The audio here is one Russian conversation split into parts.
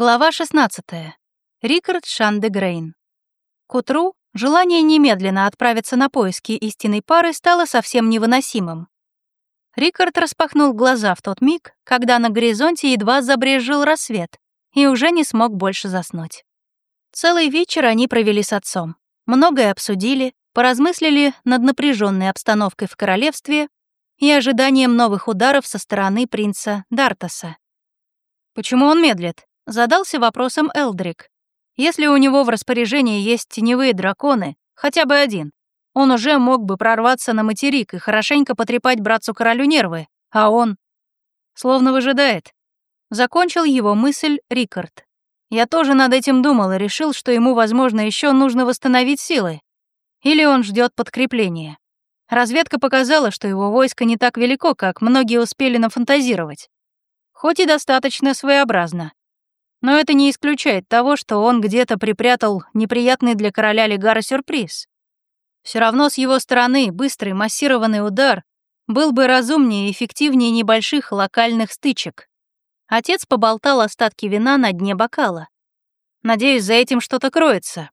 Глава 16. Рикард Шандегрейн. К утру желание немедленно отправиться на поиски истинной пары стало совсем невыносимым. Рикард распахнул глаза в тот миг, когда на горизонте едва забрежил рассвет, и уже не смог больше заснуть. Целый вечер они провели с отцом. Многое обсудили, поразмыслили над напряженной обстановкой в королевстве и ожиданием новых ударов со стороны принца Дартаса. Почему он медлит? Задался вопросом Элдрик. Если у него в распоряжении есть теневые драконы, хотя бы один, он уже мог бы прорваться на материк и хорошенько потрепать братцу-королю нервы, а он... Словно выжидает. Закончил его мысль Рикард. Я тоже над этим думал и решил, что ему, возможно, еще нужно восстановить силы. Или он ждет подкрепления. Разведка показала, что его войско не так велико, как многие успели нафантазировать. Хоть и достаточно своеобразно. Но это не исключает того, что он где-то припрятал неприятный для короля Легара сюрприз. Все равно с его стороны быстрый массированный удар был бы разумнее и эффективнее небольших локальных стычек. Отец поболтал остатки вина на дне бокала. Надеюсь, за этим что-то кроется.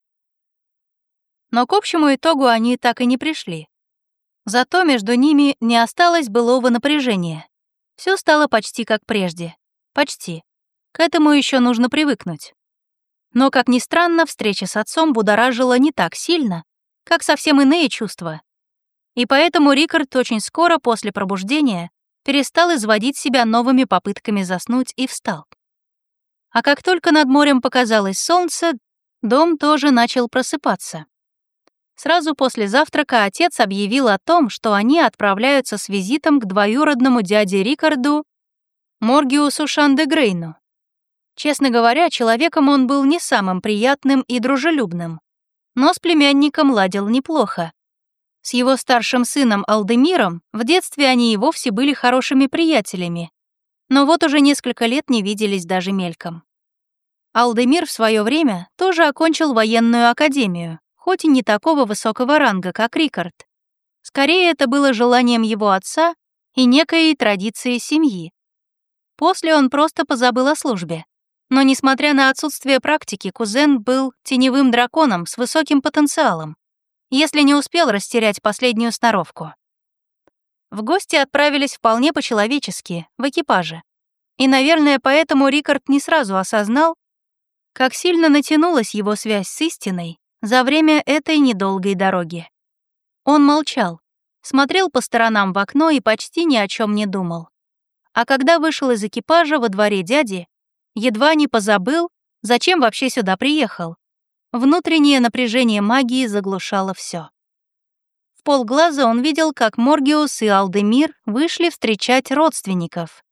Но к общему итогу они так и не пришли. Зато между ними не осталось былого напряжения. Все стало почти как прежде. Почти. К этому еще нужно привыкнуть. Но, как ни странно, встреча с отцом будоражила не так сильно, как совсем иные чувства. И поэтому Рикард очень скоро после пробуждения перестал изводить себя новыми попытками заснуть и встал. А как только над морем показалось солнце, дом тоже начал просыпаться. Сразу после завтрака отец объявил о том, что они отправляются с визитом к двоюродному дяде Рикарду Моргиусу Шандегрейну. Честно говоря, человеком он был не самым приятным и дружелюбным, но с племянником ладил неплохо. С его старшим сыном Алдемиром в детстве они и вовсе были хорошими приятелями, но вот уже несколько лет не виделись даже мельком. Алдемир в свое время тоже окончил военную академию, хоть и не такого высокого ранга, как Рикард. Скорее, это было желанием его отца и некой традицией семьи. После он просто позабыл о службе. Но, несмотря на отсутствие практики, кузен был теневым драконом с высоким потенциалом, если не успел растерять последнюю сноровку. В гости отправились вполне по-человечески, в экипаже. И, наверное, поэтому Рикард не сразу осознал, как сильно натянулась его связь с истиной за время этой недолгой дороги. Он молчал, смотрел по сторонам в окно и почти ни о чем не думал. А когда вышел из экипажа во дворе дяди, едва не позабыл, зачем вообще сюда приехал. Внутреннее напряжение магии заглушало все. В полглаза он видел, как Моргиус и Алдемир вышли встречать родственников.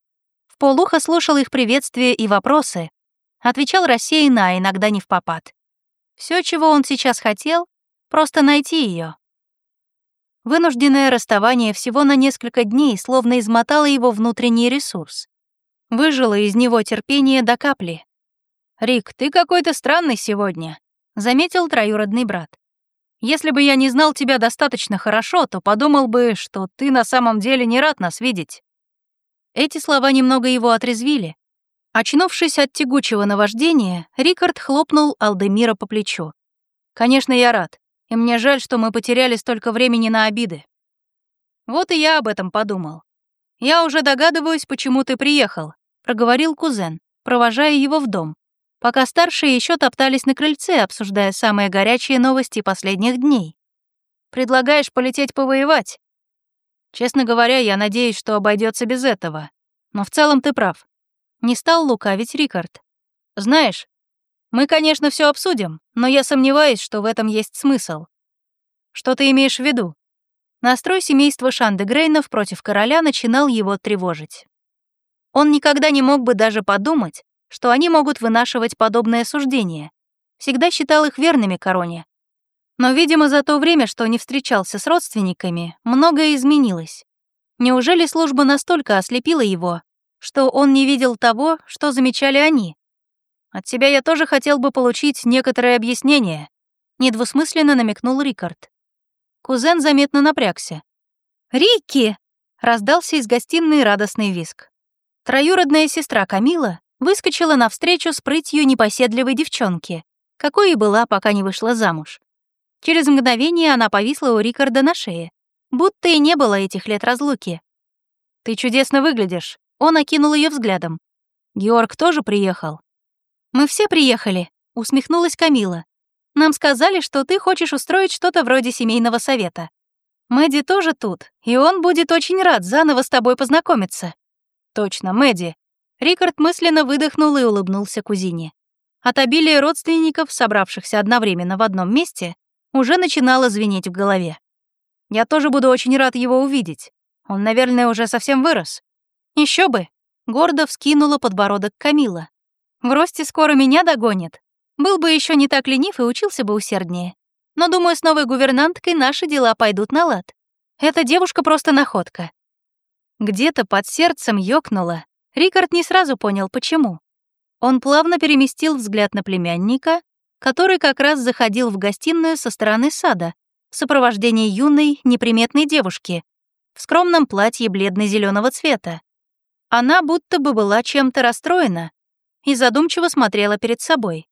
В полухо слушал их приветствия и вопросы, отвечал рассеянно, а иногда не в попад. Все, чего он сейчас хотел, просто найти ее. Вынужденное расставание всего на несколько дней словно измотало его внутренний ресурс выжила из него терпение до капли. «Рик, ты какой-то странный сегодня», — заметил троюродный брат. «Если бы я не знал тебя достаточно хорошо, то подумал бы, что ты на самом деле не рад нас видеть». Эти слова немного его отрезвили. Очнувшись от тягучего наваждения, Рикард хлопнул Алдемира по плечу. «Конечно, я рад, и мне жаль, что мы потеряли столько времени на обиды». «Вот и я об этом подумал. Я уже догадываюсь, почему ты приехал проговорил кузен, провожая его в дом, пока старшие еще топтались на крыльце, обсуждая самые горячие новости последних дней. «Предлагаешь полететь повоевать?» «Честно говоря, я надеюсь, что обойдется без этого. Но в целом ты прав. Не стал лукавить Рикард. Знаешь, мы, конечно, все обсудим, но я сомневаюсь, что в этом есть смысл. Что ты имеешь в виду? Настрой семейства Шанды Грейнов против короля начинал его тревожить. Он никогда не мог бы даже подумать, что они могут вынашивать подобное суждение. Всегда считал их верными короне. Но, видимо, за то время, что не встречался с родственниками, многое изменилось. Неужели служба настолько ослепила его, что он не видел того, что замечали они? От тебя я тоже хотел бы получить некоторое объяснение, недвусмысленно намекнул Рикард. Кузен заметно напрягся. «Рикки!» — раздался из гостиной радостный виск. Троюродная сестра Камила выскочила навстречу с прытью непоседливой девчонки, какой и была, пока не вышла замуж. Через мгновение она повисла у Рикарда на шее, будто и не было этих лет разлуки. «Ты чудесно выглядишь», — он окинул ее взглядом. «Георг тоже приехал?» «Мы все приехали», — усмехнулась Камила. «Нам сказали, что ты хочешь устроить что-то вроде семейного совета. Мэдди тоже тут, и он будет очень рад заново с тобой познакомиться». «Точно, Мэдди». Рикард мысленно выдохнул и улыбнулся кузине. От обилия родственников, собравшихся одновременно в одном месте, уже начинало звенеть в голове. «Я тоже буду очень рад его увидеть. Он, наверное, уже совсем вырос». Еще бы!» — гордо вскинула подбородок Камила. «В росте скоро меня догонит. Был бы еще не так ленив и учился бы усерднее. Но, думаю, с новой гувернанткой наши дела пойдут на лад. Эта девушка просто находка. Где-то под сердцем ёкнуло. Рикард не сразу понял, почему. Он плавно переместил взгляд на племянника, который как раз заходил в гостиную со стороны сада в сопровождении юной, неприметной девушки в скромном платье бледно-зеленого цвета. Она будто бы была чем-то расстроена и задумчиво смотрела перед собой.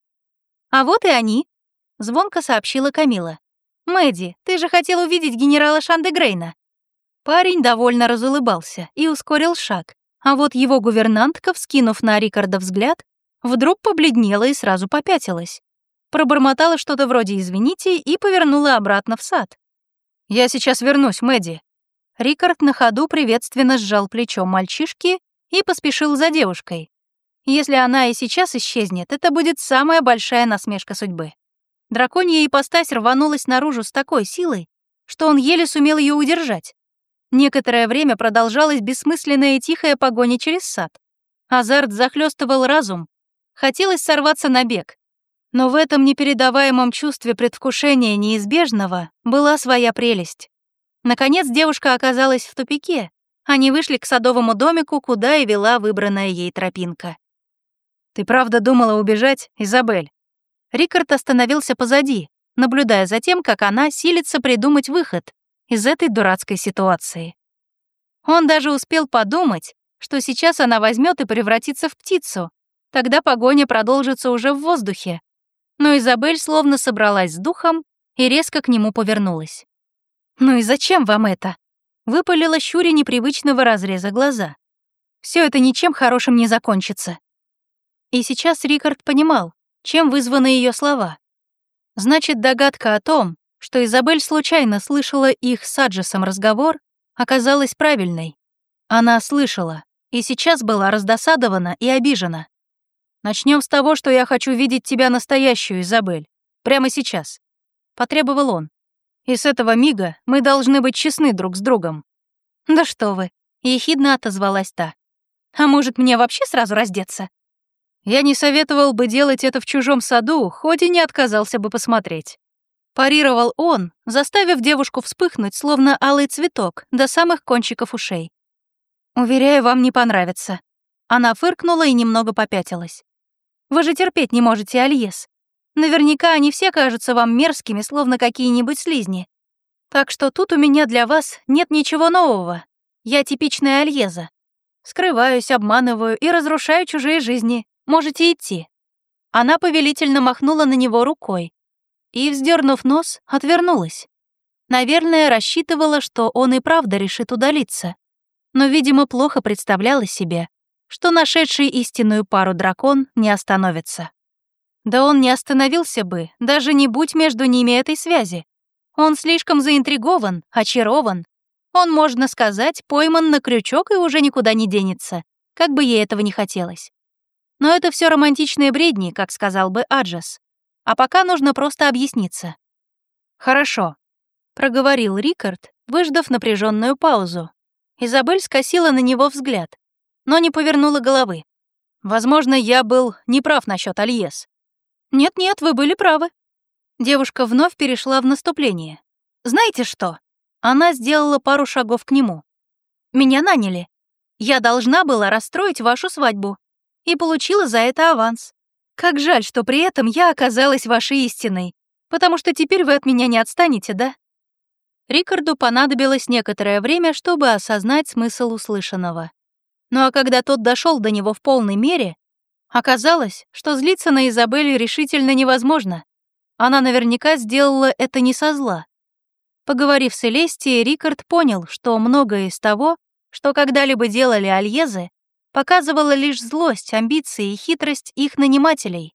«А вот и они», — звонко сообщила Камила. «Мэдди, ты же хотел увидеть генерала Шандегрейна». Парень довольно разулыбался и ускорил шаг, а вот его гувернантка, вскинув на Рикарда взгляд, вдруг побледнела и сразу попятилась. Пробормотала что-то вроде «извините» и повернула обратно в сад. «Я сейчас вернусь, Мэдди». Рикард на ходу приветственно сжал плечо мальчишки и поспешил за девушкой. Если она и сейчас исчезнет, это будет самая большая насмешка судьбы. Драконья ипостась рванулась наружу с такой силой, что он еле сумел ее удержать. Некоторое время продолжалась бессмысленная и тихая погоня через сад. Азарт захлестывал разум. Хотелось сорваться на бег. Но в этом непередаваемом чувстве предвкушения неизбежного была своя прелесть. Наконец девушка оказалась в тупике. Они вышли к садовому домику, куда и вела выбранная ей тропинка. «Ты правда думала убежать, Изабель?» Рикард остановился позади, наблюдая за тем, как она силится придумать выход, из этой дурацкой ситуации. Он даже успел подумать, что сейчас она возьмет и превратится в птицу. Тогда погоня продолжится уже в воздухе. Но Изабель словно собралась с духом и резко к нему повернулась. «Ну и зачем вам это?» Выпалила Щури непривычного разреза глаза. Все это ничем хорошим не закончится. И сейчас Рикард понимал, чем вызваны ее слова. Значит, догадка о том, что Изабель случайно слышала их с Аджесом разговор, оказалась правильной. Она слышала, и сейчас была раздосадована и обижена. Начнем с того, что я хочу видеть тебя настоящую, Изабель. Прямо сейчас. Потребовал он. И с этого мига мы должны быть честны друг с другом. Да что вы, ехидно отозвалась та. А может, мне вообще сразу раздеться? Я не советовал бы делать это в чужом саду, хоть и не отказался бы посмотреть. Парировал он, заставив девушку вспыхнуть, словно алый цветок, до самых кончиков ушей. «Уверяю, вам не понравится». Она фыркнула и немного попятилась. «Вы же терпеть не можете, Альес. Наверняка они все кажутся вам мерзкими, словно какие-нибудь слизни. Так что тут у меня для вас нет ничего нового. Я типичная Альеза. Скрываюсь, обманываю и разрушаю чужие жизни. Можете идти». Она повелительно махнула на него рукой, и, вздернув нос, отвернулась. Наверное, рассчитывала, что он и правда решит удалиться. Но, видимо, плохо представляла себе, что нашедший истинную пару дракон не остановится. Да он не остановился бы, даже не будь между ними этой связи. Он слишком заинтригован, очарован. Он, можно сказать, пойман на крючок и уже никуда не денется, как бы ей этого не хотелось. Но это все романтичные бредни, как сказал бы Аджас. А пока нужно просто объясниться. Хорошо, проговорил Рикард, выждав напряженную паузу. Изабель скосила на него взгляд, но не повернула головы. Возможно, я был неправ насчет Альес. Нет-нет, вы были правы. Девушка вновь перешла в наступление. Знаете что? Она сделала пару шагов к нему. Меня наняли. Я должна была расстроить вашу свадьбу и получила за это аванс. Как жаль, что при этом я оказалась вашей истиной, потому что теперь вы от меня не отстанете, да? Рикарду понадобилось некоторое время, чтобы осознать смысл услышанного. Ну а когда тот дошел до него в полной мере, Оказалось, что злиться на Изабель решительно невозможно. Она наверняка сделала это не со зла. Поговорив с Элестией, Рикард понял, что многое из того, что когда-либо делали Альезы, показывало лишь злость, амбиции и хитрость их нанимателей.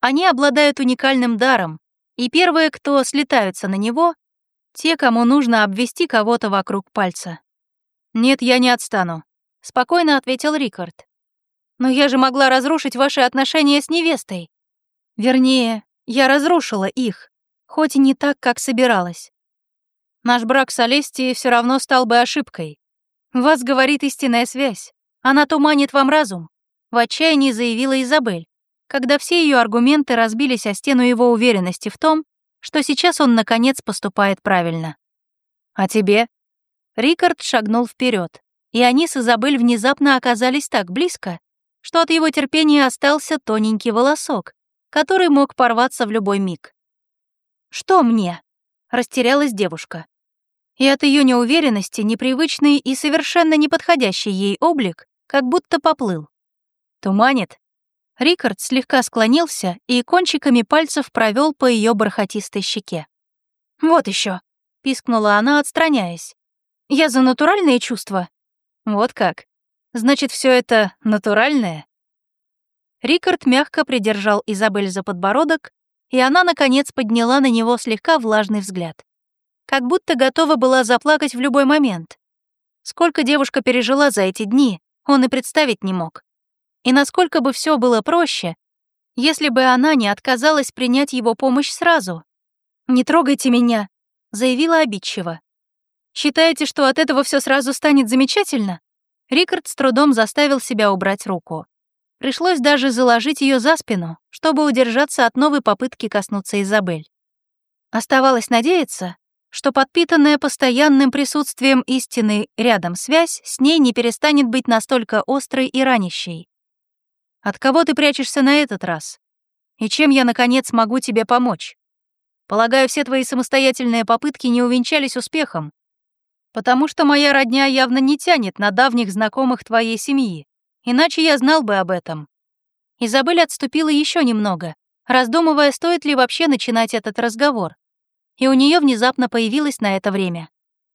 Они обладают уникальным даром, и первые, кто слетаются на него, те, кому нужно обвести кого-то вокруг пальца. «Нет, я не отстану», — спокойно ответил Рикард. «Но я же могла разрушить ваши отношения с невестой. Вернее, я разрушила их, хоть и не так, как собиралась. Наш брак с Алестией все равно стал бы ошибкой. Вас говорит истинная связь. Она туманит вам разум», — в отчаянии заявила Изабель, когда все ее аргументы разбились о стену его уверенности в том, что сейчас он, наконец, поступает правильно. «А тебе?» Рикард шагнул вперед, и они с Изабель внезапно оказались так близко, что от его терпения остался тоненький волосок, который мог порваться в любой миг. «Что мне?» — растерялась девушка и от ее неуверенности непривычный и совершенно неподходящий ей облик как будто поплыл. Туманит. Рикард слегка склонился и кончиками пальцев провел по ее бархатистой щеке. «Вот еще, пискнула она, отстраняясь. «Я за натуральные чувства?» «Вот как. Значит, все это натуральное?» Рикард мягко придержал Изабель за подбородок, и она, наконец, подняла на него слегка влажный взгляд как будто готова была заплакать в любой момент. Сколько девушка пережила за эти дни, он и представить не мог. И насколько бы все было проще, если бы она не отказалась принять его помощь сразу. «Не трогайте меня», — заявила обидчиво. «Считаете, что от этого все сразу станет замечательно?» Рикард с трудом заставил себя убрать руку. Пришлось даже заложить ее за спину, чтобы удержаться от новой попытки коснуться Изабель. Оставалось надеяться, что подпитанная постоянным присутствием истины рядом связь с ней не перестанет быть настолько острой и ранящей. От кого ты прячешься на этот раз? И чем я, наконец, могу тебе помочь? Полагаю, все твои самостоятельные попытки не увенчались успехом, потому что моя родня явно не тянет на давних знакомых твоей семьи, иначе я знал бы об этом. Изабель отступила еще немного, раздумывая, стоит ли вообще начинать этот разговор и у нее внезапно появилось на это время.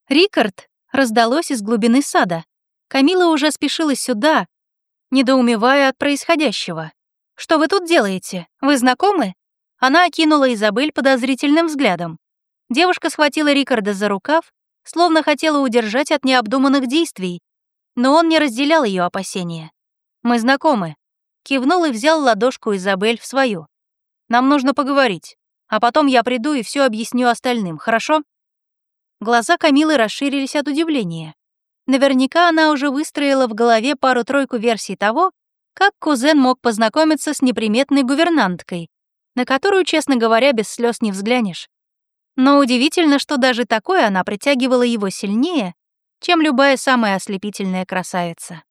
«Рикард!» раздалось из глубины сада. Камила уже спешила сюда, недоумевая от происходящего. «Что вы тут делаете? Вы знакомы?» Она окинула Изабель подозрительным взглядом. Девушка схватила Рикарда за рукав, словно хотела удержать от необдуманных действий, но он не разделял ее опасения. «Мы знакомы», — кивнул и взял ладошку Изабель в свою. «Нам нужно поговорить а потом я приду и все объясню остальным, хорошо?» Глаза Камилы расширились от удивления. Наверняка она уже выстроила в голове пару-тройку версий того, как кузен мог познакомиться с неприметной гувернанткой, на которую, честно говоря, без слез не взглянешь. Но удивительно, что даже такое она притягивала его сильнее, чем любая самая ослепительная красавица.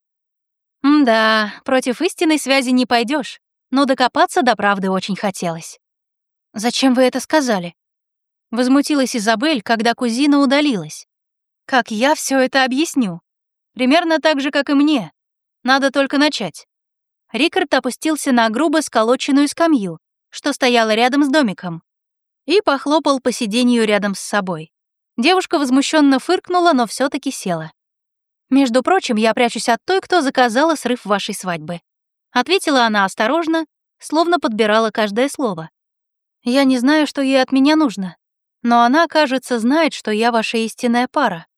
да, против истинной связи не пойдешь, но докопаться до правды очень хотелось. «Зачем вы это сказали?» Возмутилась Изабель, когда кузина удалилась. «Как я все это объясню? Примерно так же, как и мне. Надо только начать». Рикард опустился на грубо сколоченную скамью, что стояла рядом с домиком, и похлопал по сиденью рядом с собой. Девушка возмущенно фыркнула, но все таки села. «Между прочим, я прячусь от той, кто заказала срыв вашей свадьбы», ответила она осторожно, словно подбирала каждое слово. Я не знаю, что ей от меня нужно, но она, кажется, знает, что я ваша истинная пара.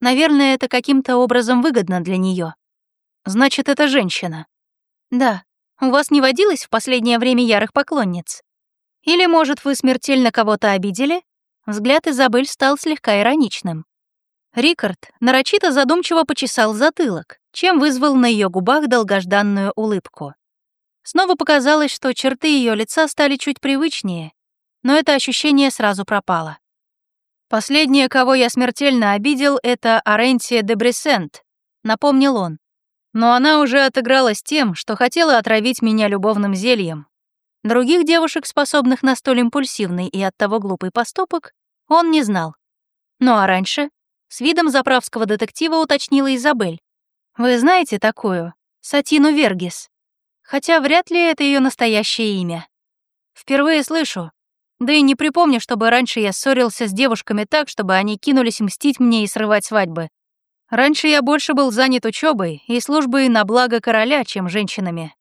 Наверное, это каким-то образом выгодно для нее. Значит, это женщина. Да. У вас не водилось в последнее время ярых поклонниц? Или, может, вы смертельно кого-то обидели? Взгляд Изабель стал слегка ироничным. Рикард нарочито задумчиво почесал затылок, чем вызвал на ее губах долгожданную улыбку. Снова показалось, что черты ее лица стали чуть привычнее, но это ощущение сразу пропало. «Последнее, кого я смертельно обидел, это Арентия де Бресент», — напомнил он. Но она уже отыгралась тем, что хотела отравить меня любовным зельем. Других девушек, способных на столь импульсивный и оттого глупый поступок, он не знал. Ну а раньше, с видом заправского детектива уточнила Изабель. «Вы знаете такую? Сатину Вергис?» Хотя вряд ли это ее настоящее имя. Впервые слышу. Да и не припомню, чтобы раньше я ссорился с девушками так, чтобы они кинулись мстить мне и срывать свадьбы. Раньше я больше был занят учебой и службой на благо короля, чем женщинами.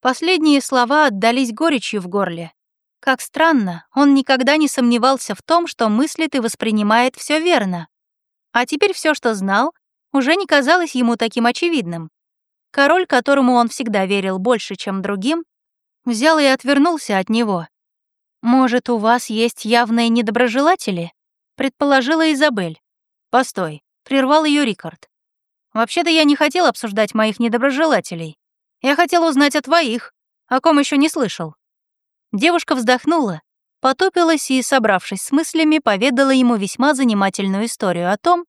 Последние слова отдались горечью в горле. Как странно, он никогда не сомневался в том, что мыслит и воспринимает все верно. А теперь все, что знал, уже не казалось ему таким очевидным. Король, которому он всегда верил больше, чем другим, взял и отвернулся от него. «Может, у вас есть явные недоброжелатели?» — предположила Изабель. «Постой», — прервал ее Рикард. «Вообще-то я не хотел обсуждать моих недоброжелателей. Я хотел узнать о твоих, о ком еще не слышал». Девушка вздохнула, потупилась и, собравшись с мыслями, поведала ему весьма занимательную историю о том,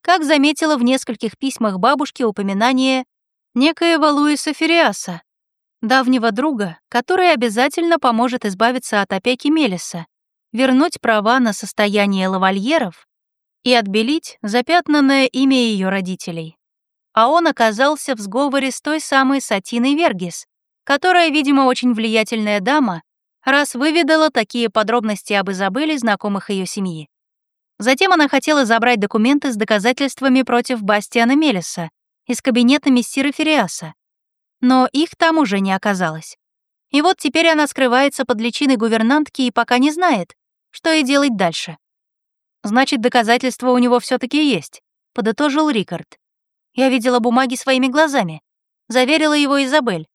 как заметила в нескольких письмах бабушки упоминание некоего Луиса Фериаса, давнего друга, который обязательно поможет избавиться от опеки Мелиса, вернуть права на состояние лавальеров и отбелить запятнанное имя ее родителей. А он оказался в сговоре с той самой Сатиной Вергис, которая, видимо, очень влиятельная дама, раз выведала такие подробности об Изабелле знакомых ее семьи. Затем она хотела забрать документы с доказательствами против Бастиана Мелиса из кабинета мессира Фериаса, но их там уже не оказалось. И вот теперь она скрывается под личиной гувернантки и пока не знает, что ей делать дальше. «Значит, доказательства у него все таки есть», — подытожил Рикард. «Я видела бумаги своими глазами», — заверила его Изабель.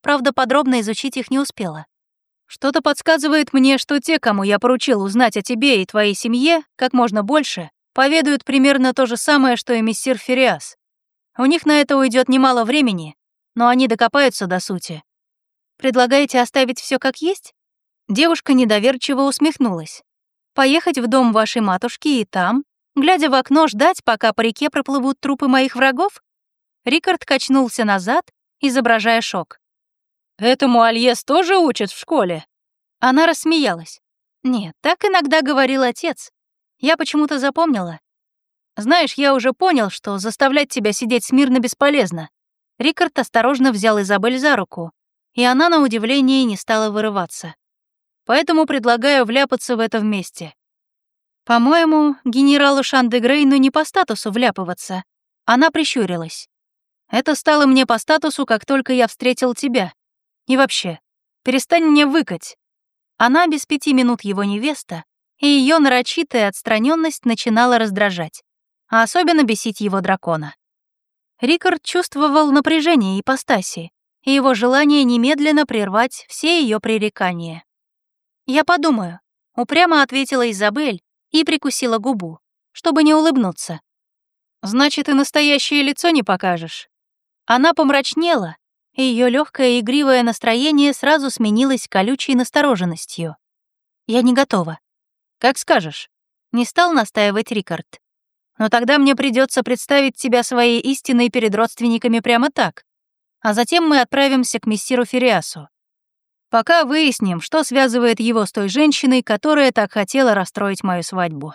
Правда, подробно изучить их не успела. «Что-то подсказывает мне, что те, кому я поручил узнать о тебе и твоей семье как можно больше, поведают примерно то же самое, что и мессир Фериас. У них на это уйдет немало времени, но они докопаются до сути. Предлагаете оставить все как есть? Девушка недоверчиво усмехнулась. Поехать в дом вашей матушки и там, глядя в окно, ждать, пока по реке проплывут трупы моих врагов? Рикард качнулся назад, изображая шок. «Этому Альес тоже учат в школе?» Она рассмеялась. «Нет, так иногда говорил отец. Я почему-то запомнила. Знаешь, я уже понял, что заставлять тебя сидеть смирно бесполезно. Рикард осторожно взял Изабель за руку, и она, на удивление, не стала вырываться. Поэтому предлагаю вляпаться в это вместе. По-моему, генералу Шандегрейну не по статусу вляпываться. Она прищурилась. Это стало мне по статусу, как только я встретил тебя. И вообще, перестань мне выкать. Она без пяти минут его невеста, и ее нарочитая отстраненность начинала раздражать, а особенно бесить его дракона. Рикард чувствовал напряжение ипостаси и его желание немедленно прервать все ее пререкания. «Я подумаю», — упрямо ответила Изабель и прикусила губу, чтобы не улыбнуться. «Значит, и настоящее лицо не покажешь». Она помрачнела, и ее легкое игривое настроение сразу сменилось колючей настороженностью. «Я не готова». «Как скажешь», — не стал настаивать Рикард. Но тогда мне придется представить тебя своей истиной перед родственниками прямо так. А затем мы отправимся к мессиру Фериасу. Пока выясним, что связывает его с той женщиной, которая так хотела расстроить мою свадьбу.